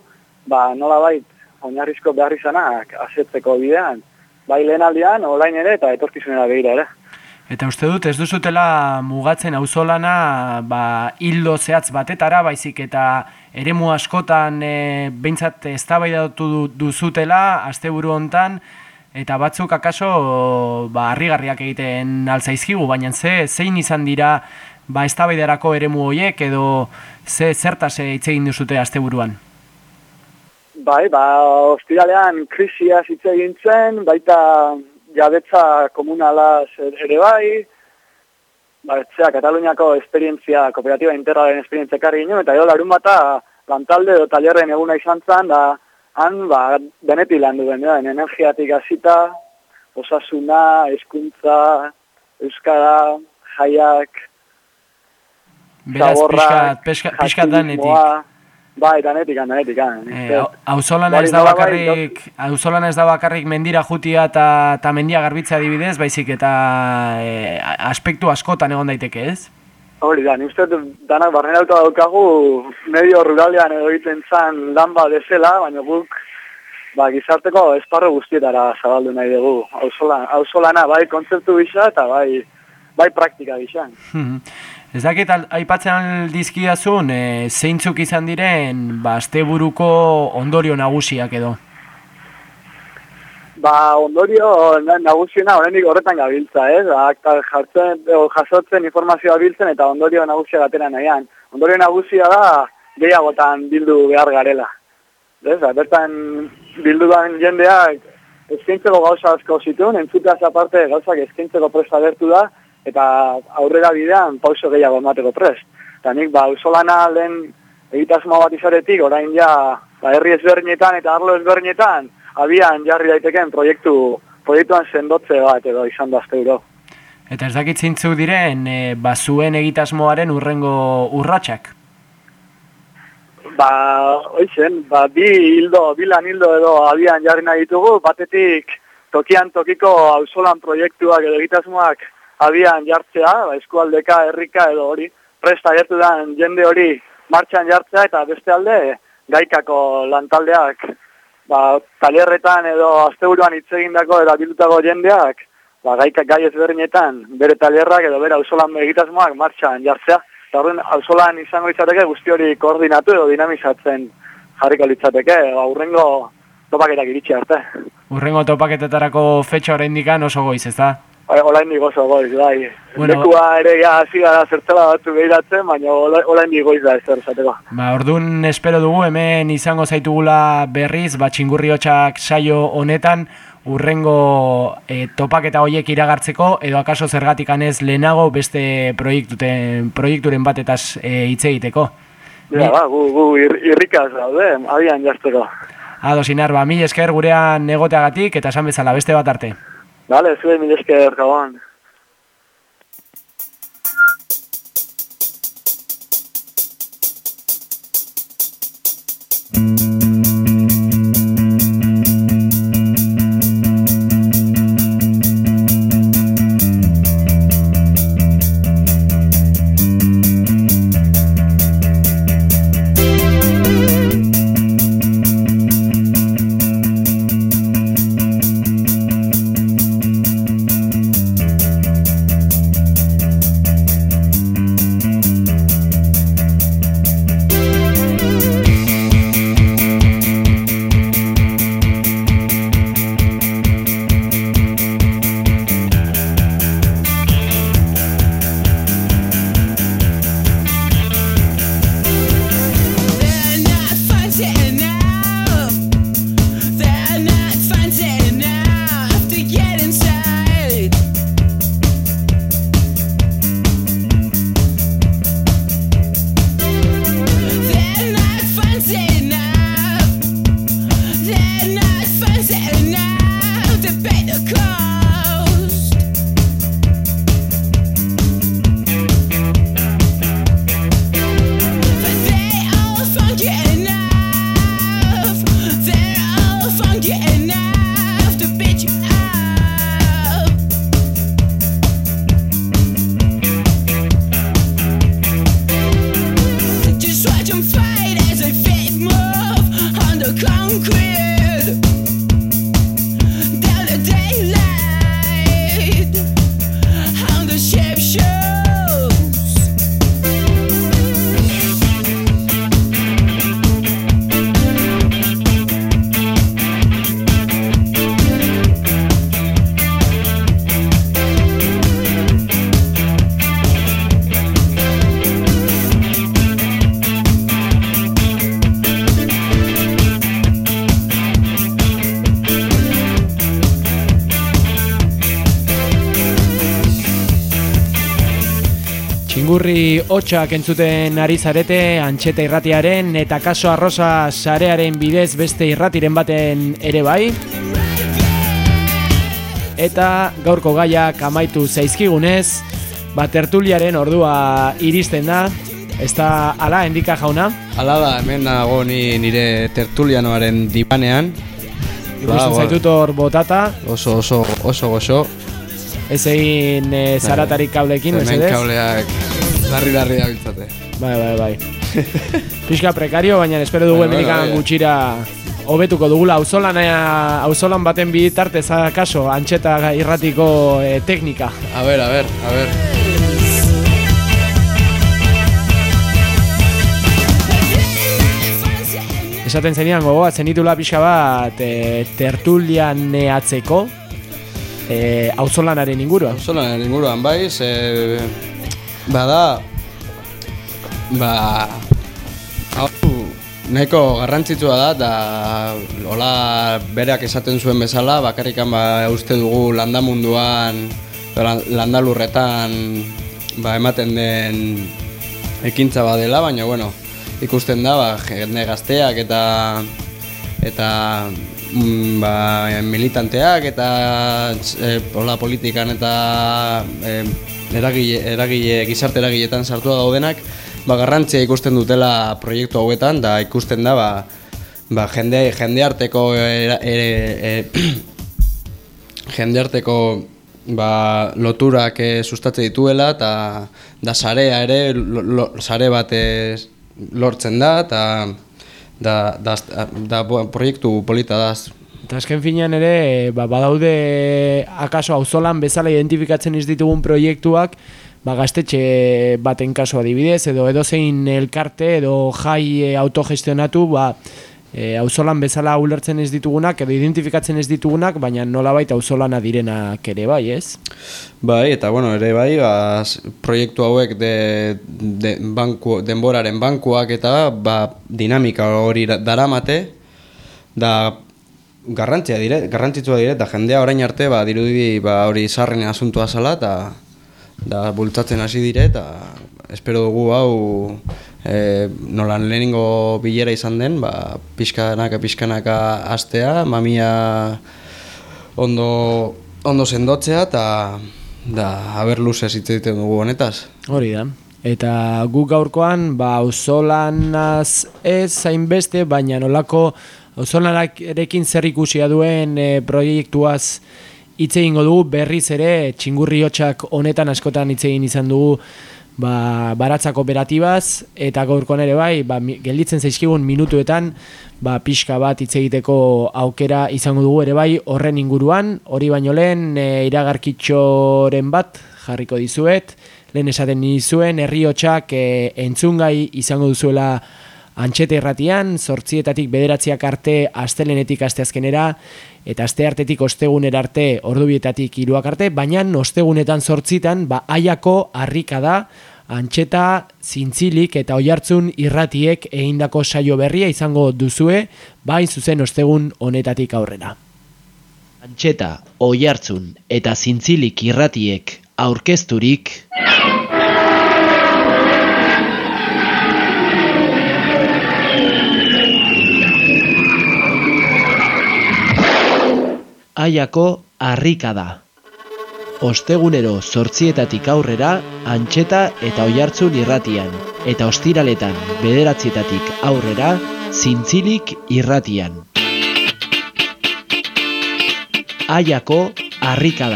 ba nola bait, oinarrizko behar izanak asetzeko bidean, bai lehen aldean, orain ere eta etorkizunera begira ere. Eta uste dut, ez duzutela mugatzen auzolana ba, hildo zehatz batetara, baizik eta eremu askotan e, behintzat eztabaidatu du- duzutela, asteburu hontan, eta batzuk akaso ba, harrigarriak egiten alzaizkigu, baina ze, zein izan dira ba, eztabaidarako eremu hoiek edo ze zertaz hitz egin duzute asteburuan? Bai, ba, ostiralean krisia hitz egin zen, baita jabetza komunala ere bai, ba, etxea, Kataluniako esperientzia, kooperatiba integralen esperientzia ekarri ginen, eta edo larun bata lantalde edo talerren eguna izan zen, da han, ba, benetik lan duen, da, energiatik hasita, osasuna, hezkuntza, euskara, jaiak, Beraz, pixkat, pixkat, pixkat danetik. jakismoa, Bai, danetik, danetik, Eh, au- auzolana ez da bakarrik, auzolana ez da bakarrik mendira jutia eta eta mendia garbitzea adibidez, baizik eta e, aspektu askotan egon daiteke, ez? Hori da, ni uste dut danak barnerauta daukagu medio ruralean edo egiten zan lan bat desela, baina guk ba, gizarteko esparro guztietara zabaldu nahi dugu. Auzolana, auzolana bai kontzeptu bisa eta bai bai praktika bisa. Mhm. Ez dakit aipatzen aldizkiazun, e, zeintzuk izan diren, ba, asteburuko ondorio nagusiak edo. Ba, ondorio na- nagusiena oraindik horretan gabiltza, ez? Ba, akta jartzen, jasotzen informazioa biltzen eta ondorio nagusia gatera nahian. Ondorio nagusia da gehiagotan bildu behar garela. Ez, ba, bertan bildu den jendeak eskaintzeko gauza asko zituen, entzuteaz aparte gauzak eskaintzeko prest agertu da, eta aurrera bidean pauso gehiago emateko prest. Eta nik, ba, usolana lehen egitasmo bat izaretik, orain ja, ba, herri ezberdinetan eta arlo ezberdinetan, abian jarri daiteken proiektu, proiektuan sendotze bat edo izan da azte euro. Eta ez dakit zeintzuk diren, e, ba, zuen egitasmoaren urrengo urratsak. Ba, oizen, ba, bi hildo, bi lan hildo edo abian jarri nahi ditugu, batetik tokian tokiko auzolan proiektuak edo egitasmoak abian jartzea, ba, eskualdeka, herrika edo hori, presta agertu den jende hori martxan jartzea, eta beste alde, gaikako lantaldeak, ba, talerretan edo asteburuan hitz egindako eta jendeak, ba, gaika gai ezberdinetan, bere talerrak edo bere auzolan egitasmoak martxan jartzea. Eta horren, auzolan izango litzateke guzti hori koordinatu edo dinamizatzen jarriko litzateke, aurrengo topaketak iritsi arte. Urrengo topaketetarako fetxa oraindikan oso goiz, ez da? Bai, Olain gozo goiz, bai. Bueno. Lekua ere ja hasi gara zertzela batu behiratzen, baina olain goiz da ez esateko. Ba, ordun espero dugu hemen izango zaitugula berriz, ba, txingurri hotxak saio honetan, urrengo e, topaketa hoiek iragartzeko, edo akaso zergatik ez lehenago beste proiektuten, proiekturen batetaz e, hitz egiteko. Ja, ba, gu, gu ir, irrikaz daude, abian jartzeko. Ados inar, ba, mil esker gurean egoteagatik, eta esan bezala beste bat arte. Vale, zuen mil esker, gabon. Txingurri hotxak entzuten ari zarete antxeta irratiaren eta kaso arrosa sarearen bidez beste irratiren baten ere bai. Eta gaurko gaiak amaitu zaizkigunez, ba tertuliaren ordua iristen da. Ez da ala, endika jauna? Hala da, hemen nago ni nire tertulianoaren dipanean. Ikusten Ba, zaitut hor botata, Oso, oso, oso goxo. ez egin e, zaratarik kablekin, Hemen mesedez? kableak larri-larri da biltzate. Bai, bai, bai. Pixka prekario, baina espero dugu Bai, bai, emenikan bai. gutxira hobetuko dugula auzolan auzolan baten bitartez kaso antxeta irratiko eh, teknika. A ber, a ber, a ber. Esaten zenian gogoa, zenitula pixka bat e, tertulianeatzeko e, auzolanaren inguruan. Auzolanaren inguruan bai, ze... Bada... Ba... Hau nahiko garrantzitsua da, da hola berak esaten zuen bezala, bakarrikan ba, uste dugu landamunduan, lan- landalurretan ba, ematen den ekintza badela, baina bueno, ikusten da, ba, jende gazteak eta eta mm, ba, militanteak eta e, hola politikan eta e, eragile, eragile, gizarte eragiletan sartua daudenak ba, garrantzia ikusten dutela proiektu hauetan da ikusten da ba, ba, jende, jende arteko era, ere, e, jende arteko ba, loturak eh, sustatze dituela eta da sarea ere lo, lo, sare bat lortzen da eta da, da, da, bo- proiektu polita da. Eta azken finean ere, e, ba, badaude akaso auzolan bezala identifikatzen ez ditugun proiektuak, ba, gaztetxe baten kasu adibidez, edo edozein elkarte edo jai e, autogestionatu, ba, e, auzolan bezala ulertzen ez ditugunak, edo identifikatzen ez ditugunak, baina nolabait auzolana direnak ere bai, ez? Bai, eta bueno, ere bai, ba, proiektu hauek de, de banku, denboraren bankuak eta ba, dinamika hori da- daramate, da garrantzia dire, garrantzitsua dire, eta jendea orain arte ba, dirudi ba, hori sarren asuntua zala, eta da bultzatzen hasi dire, eta espero dugu hau e, nolan lehenengo bilera izan den, ba, pixkanaka, pixkanaka astea, mamia ondo, ondo sendotzea eta da haber luzez hitz dugu honetaz. Hori da. Eta guk gaurkoan, ba, auzolanaz ez zainbeste, baina nolako auzolanarekin zer ikusia duen e, proiektuaz hitz egingo dugu. Berriz ere txingurri hotxak honetan askotan hitz egin izan dugu ba, baratza kooperatibaz. Eta gaurkoan ere bai, ba, gelditzen zaizkigun minutuetan ba, pixka bat hitz egiteko aukera izango dugu ere bai horren inguruan, hori baino lehen e, iragarkitxoren bat jarriko dizuet, lehen esaten nizuen herri hotxak e, entzungai izango duzuela antxete erratian, sortzietatik bederatziak arte astelenetik asteazkenera, eta aste artetik ostegunera arte ordubietatik hiruak arte, baina ostegunetan sortzitan, ba, aiako harrika da, antxeta, zintzilik eta oihartzun irratiek egindako saio berria izango duzue, bain zuzen ostegun honetatik aurrera. Antxeta, oihartzun eta zintzilik irratiek aurkezturik Aiako harrika da. Ostegunero zortzietatik aurrera, antxeta eta oihartzun irratian, eta ostiraletan bederatzietatik aurrera, zintzilik irratian. Aiako harrika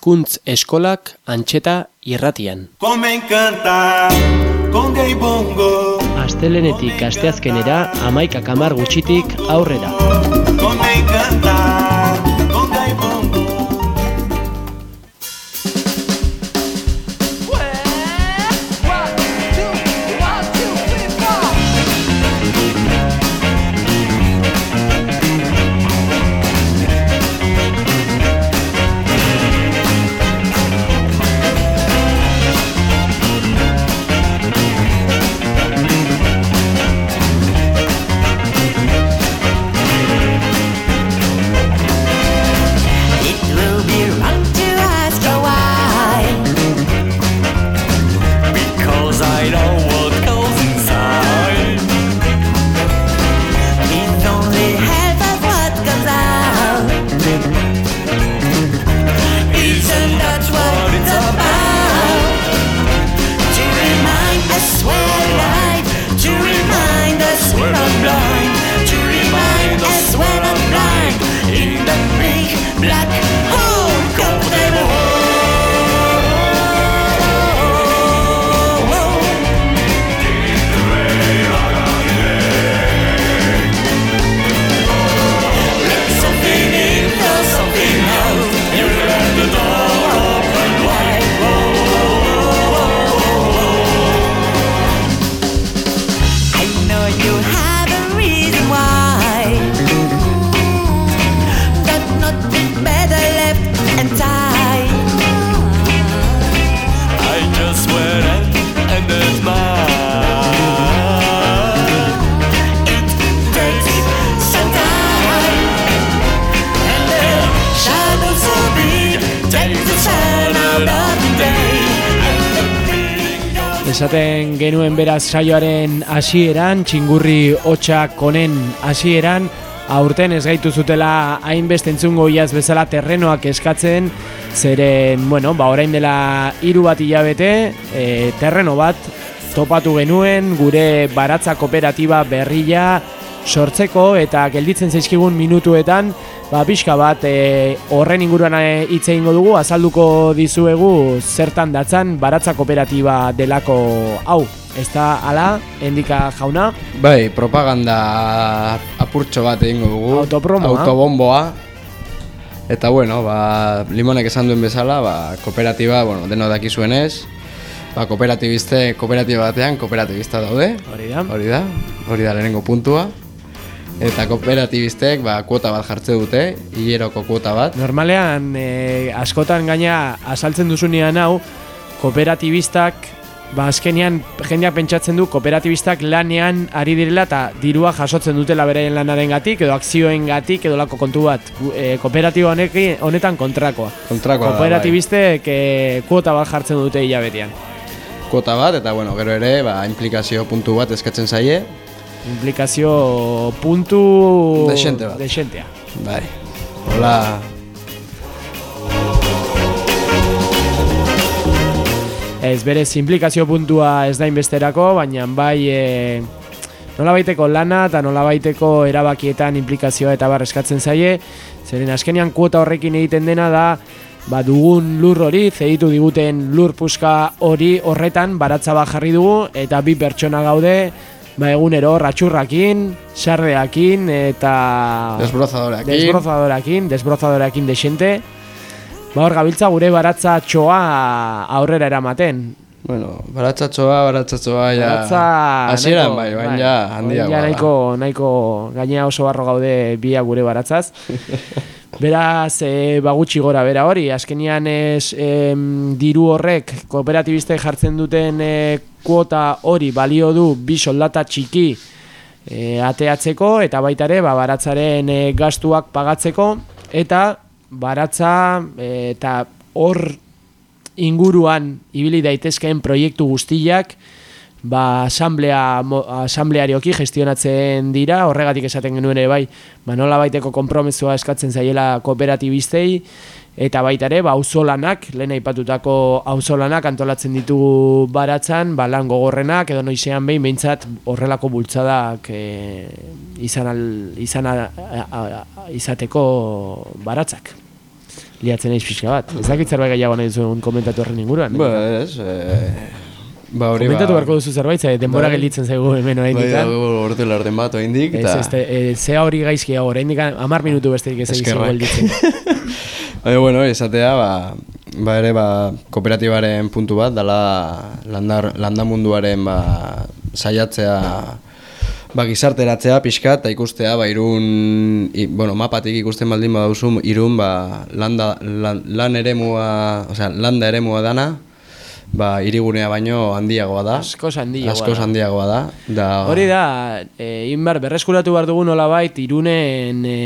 Hizkuntz eskolak antxeta irratian. Bongo. Astelenetik asteazkenera amaika kamar gutxitik aurrera. Come encanta, Esaten genuen beraz saioaren hasieran, txingurri hotxak konen hasieran, aurten ez gaitu zutela hainbeste entzungo iaz bezala terrenoak eskatzen, zeren, bueno, ba, orain dela hiru bat hilabete, e, terreno bat topatu genuen, gure baratza kooperatiba berrila sortzeko eta gelditzen zaizkigun minutuetan, ba, pixka bat e, horren inguruan e, hitz egingo dugu, azalduko dizuegu zertan datzan baratza kooperatiba delako hau. Ez da, ala, endika jauna? Bai, propaganda apurtxo bat egingo dugu. Autopromoa. Autobomboa. Eta bueno, ba, limonek esan duen bezala, ba, kooperatiba, bueno, deno dakizuenez, ba, kooperatibiste, kooperatiba batean, kooperatibista daude. Hori da. Hori da, hori da lehenengo puntua. Eta kooperatibistek ba, kuota bat jartze dute, hileroko kuota bat. Normalean, e, askotan gaina asaltzen duzunean hau, kooperatibistak, ba azkenean jendeak pentsatzen du kooperatibistak lanean ari direla eta dirua jasotzen dutela beraien lanaren gatik, edo akzioen gatik, edo lako kontu bat. E, kooperatiba honekin, honetan kontrakoa. Kontrakoa da, bai. Kooperatibistek e, kuota bat jartzen dute hilabetean. Kuota bat, eta bueno, gero ere, ba, implikazio puntu bat eskatzen zaie. Implikazio puntu... Dexente bat. Dexentea. Bai. Hola. Ez berez implikazio puntua ez da inbesterako, baina bai e, nolabaiteko lana eta nolabaiteko erabakietan implikazioa eta bar eskatzen zaie, zeren askenean kuota horrekin egiten dena da ba, dugun lur hori, zeitu diguten lur puska hori horretan baratza bat jarri dugu eta bi pertsona gaude ba, egunero ratxurrakin, sardeakin eta Desbrozadoreakin. desbrozadoreakin, desbrozadoreakin desente Ba hor gabiltza gure baratza txoa aurrera eramaten. Bueno, baratzatxoa, baratzatxoa, ja... Baratza Hasieran nahiko- bai, baina ja, handiagoa Ja da. nahiko, nahiko gainea oso barro gaude bia gure baratzaz. Beraz, e, bagutxi gora bera hori, azkenian ez em, diru horrek kooperatibistek jartzen duten e, kuota hori balio du bi soldata txiki e, ateatzeko eta baita ere ba, baratzaren e, gastuak pagatzeko eta baratza e, eta hor inguruan ibili daitezkeen proiektu guztiak ba asamblea asamblearioki gestionatzen dira, horregatik esaten genuen ere bai, ba nola baiteko konpromesua eskatzen zaiela kooperatibistei eta baita ere ba auzolanak, lehen aipatutako auzolanak antolatzen ditugu baratzan, ba lan gogorrenak edo noizean behin behintzat horrelako bultzadak e, izan al, izan a, a, a, izateko baratzak. Liatzen eiz pixka bat. Ez dakit zerbait gehiago nahi duzun komentatu horren inguruan. Ba, ez, eh, ba, hori Komentatu ba... beharko duzu zerbait, ze denbora Bai. gelditzen zaigu hemen Bai, oraindik. dago ordu larden bat oraindik, eta... ez, e, zea hori gaizki hau, oraindik 10 minutu besterik ez Eskerrak. gelditzen. Baina, bueno, esatea, ba, ba ere, ba, kooperatibaren puntu bat, dala landar, landamunduaren, ba, saiatzea, ba, gizarteratzea pixka eta ikustea, ba, irun, i, bueno, mapatik ikusten baldin baduzu, irun, ba, landa, lan, lan eremua, osea, landa eremua dana, ba, irigunea baino handiagoa da. Askoz handiagoa Askoz da. handiagoa da. da Hori da, e, inbar, berreskuratu behar dugu nolabait irunen e,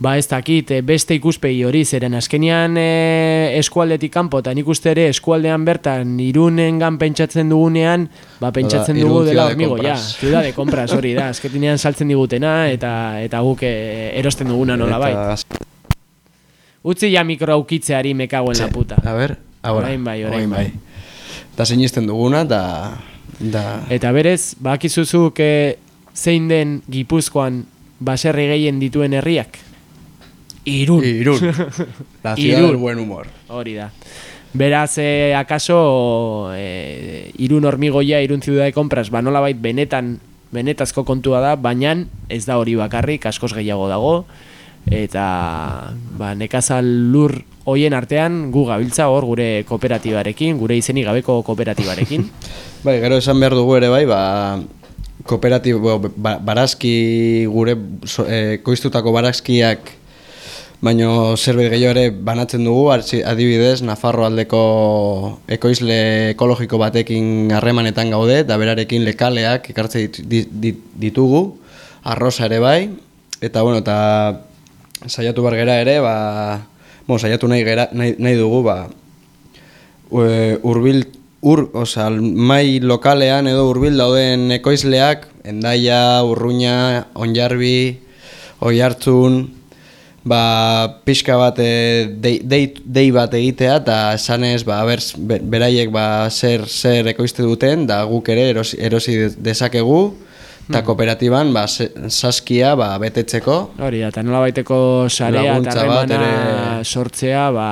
ba ez dakit, e, beste ikuspegi hori, zeren azkenian e, eskualdetik kanpo, eta nik uste ere eskualdean bertan irunengan pentsatzen dugunean, ba pentsatzen Irun dugu dela hormigo, ja, ciudad de compras hori da, azketinean saltzen digutena, eta eta guk e, erosten duguna nolabait. Eta- Utzi ja mikro aukitzeari me cago en la puta. A ber, ahora. Orain bai, orain bai. Eta sinisten duguna, da... da... Eta berez, bakizuzuk e, zein den Gipuzkoan baserri gehien dituen herriak? Irun. Irun. La ciudad del buen humor. Hori da. Beraz, eh, akaso eh, irun hormigoia, irun ciudad de compras, ba nolabait benetan, benetazko kontua da, baina ez da hori bakarrik, askoz gehiago dago, eta ba, nekazal lur hoien artean gu gabiltza hor gure kooperatibarekin, gure izenik gabeko kooperatibarekin. Bai, gero esan behar dugu ere bai, ba, kooperatibo, ba, barazki gure so, eh, koiztutako barazkiak baino zerbait gehiago ere banatzen dugu, adibidez, Nafarro aldeko ekoizle ekologiko batekin harremanetan gaude, eta berarekin lekaleak ekartze dit, dit, dit- ditugu, arroza ere bai, eta bueno, eta saiatu bar gera ere, ba, bueno, saiatu nahi, gera, nahi, nahi dugu, ba, e, urbil ur, osea, mai lokalean edo hurbil dauden ekoizleak, endaia, urruña, onjarbi, oihartzun, ba, pixka bat e, dei, dei, dei bat egitea eta esanez ba, ber, be- beraiek ba, zer, zer ekoizte duten da guk ere erosi, erosi dezakegu eta kooperatiban ba, saskia ba, betetzeko Hori da, eta nola baiteko sarea eta harremana sortzea, ba,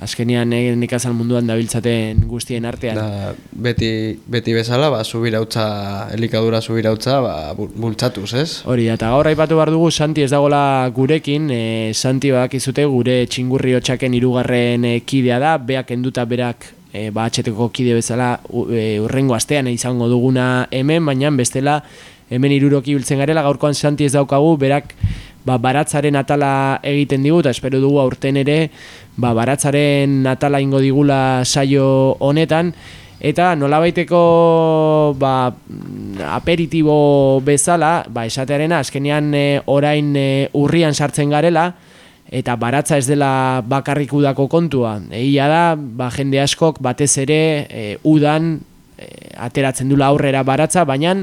azkenian eh, nekazal munduan dabiltzaten guztien artean. da, beti, beti bezala ba, subirautza, elikadura subirautza ba, bu- bultzatuz, ez? Hori da, eta gaur aipatu behar dugu Santi ez dagola gurekin, e, Santi badakizute gure txingurri hotxaken irugarren e, kidea da, beak enduta berak e, ba, atxeteko kide bezala e, urrengo astean izango duguna hemen, baina bestela hemen iruroki biltzen garela, gaurkoan Santi ez daukagu, berak ba, baratzaren atala egiten digu, eta espero dugu aurten ere ba, baratzaren atala ingo digula saio honetan, Eta nolabaiteko ba, aperitibo bezala, ba, esatearena, azkenean e, orain e, urrian sartzen garela, eta baratza ez dela bakarrik udako kontua. Egia da, ba, jende askok batez ere e, udan e, ateratzen dula aurrera baratza, baina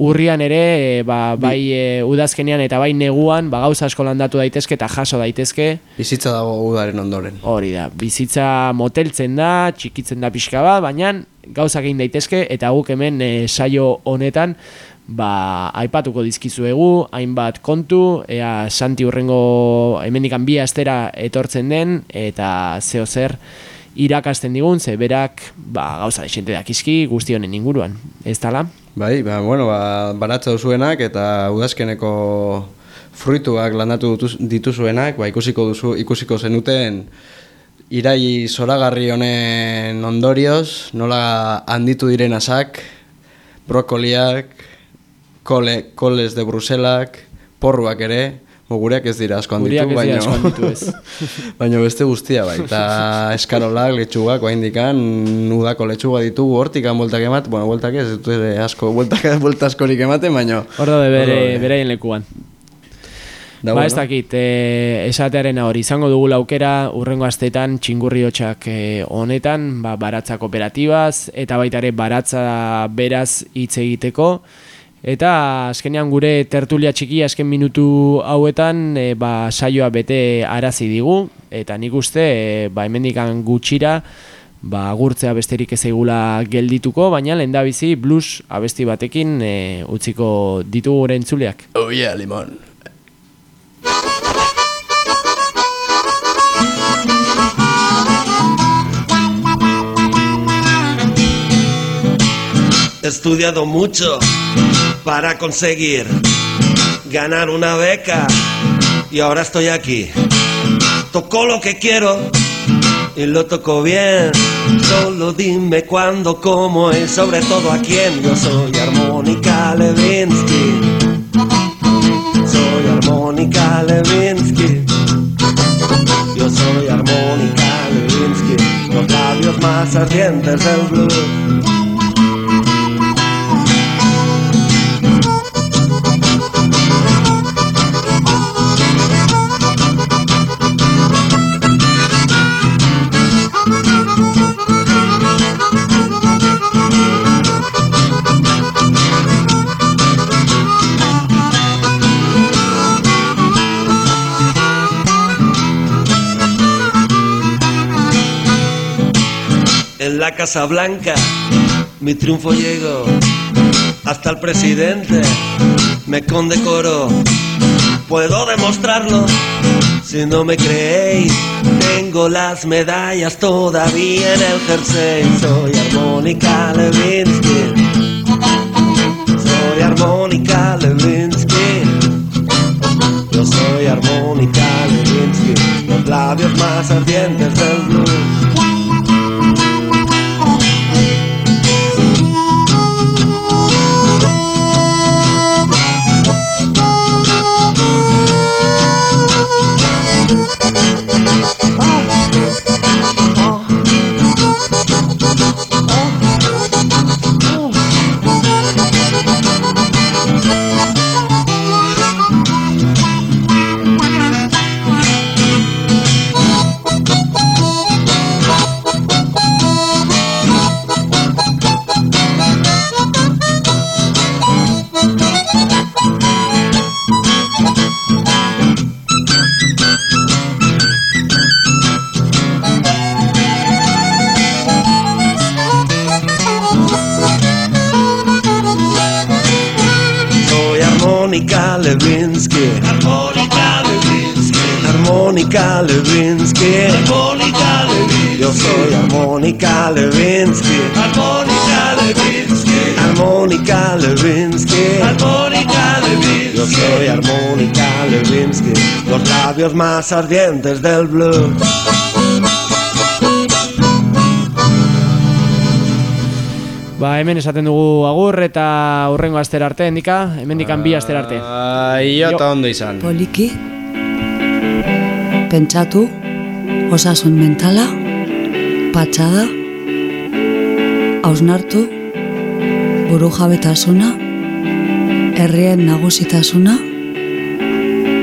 urrian ere e, ba, bai e, udazkenean eta bai neguan ba, gauza asko landatu daitezke eta jaso daitezke. Bizitza dago udaren ondoren. Hori da, bizitza moteltzen da, txikitzen da pixka bat, baina gauzak egin daitezke eta guk hemen e, saio honetan ba, aipatuko dizkizuegu, hainbat kontu, ea Santi urrengo hemendikan bi astera etortzen den eta zeo zer irakasten digun, ze berak ba, gauza desente dakizki guzti honen inguruan, ez tala? Bai, ba, bueno, ba, baratza duzuenak eta udazkeneko fruituak landatu dituzuenak, ba, ikusiko duzu, ikusiko zenuten irai zoragarri honen ondorioz, nola handitu diren asak, brokoliak, kole, koles de Bruselak, porruak ere, gureak ez dira asko handitu, ez asko handitu, ez. baino beste guztia bai, eta eskarolak, letxugak, oaindikan, udako letxuga ditugu, hortikan bueltak emat, bueno, bueltak ez, ez asko, bueltak, buelta askorik ematen, baino... Hor daude bere, beraien lekuan. Da, ba bueno. ez dakit, e, esatearen hori izango dugu aukera urrengo astetan txingurri hotxak e, honetan, ba, baratza kooperatibaz, eta baita ere baratza beraz hitz egiteko, eta azkenean gure tertulia txiki azken minutu hauetan e, ba, saioa bete arazi digu, eta nik uste e, ba, hemendikan gutxira, ba, agurtzea besterik ez egula geldituko, baina lehendabizi blues abesti batekin e, utziko ditugu gure entzuleak. Oh yeah, limon. Estudiado mucho para conseguir ganar una beca y ahora estoy aquí. Toco lo que quiero y lo toco bien. Solo dime cuándo, cómo y sobre todo a quién. Yo soy Armónica Levinsky. Soy Armónica Levinsky. Yo soy Armónica Levinsky. Los labios más ardientes del blues. La Casa Blanca mi triunfo llegó hasta el presidente me condecoró. Puedo demostrarlo si no me creéis. Tengo las medallas todavía en el jersey. Soy Armónica Levinsky. Soy Armónica Levinsky. Yo soy Armónica Levinsky. Los labios más ardientes del blues. Armónica Levinsky. Armónica Levinsky. Armónica Levinsky. Armónica Levinsky. Yo soy Armónica Levinsky. Los labios más ardientes del blues. Ba, hemen esaten dugu agur eta urrengo astera arte, endika, hemendikan bi astera arte. Aio eta ondo izan. Poliki, pentsatu, osasun mentala, patxada, hausnartu, buru jabetasuna, herrien nagusitasuna,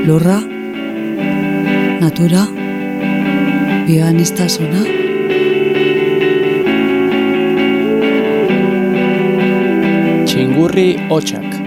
lurra, natura, bioanistasuna, Txingurri hotxak.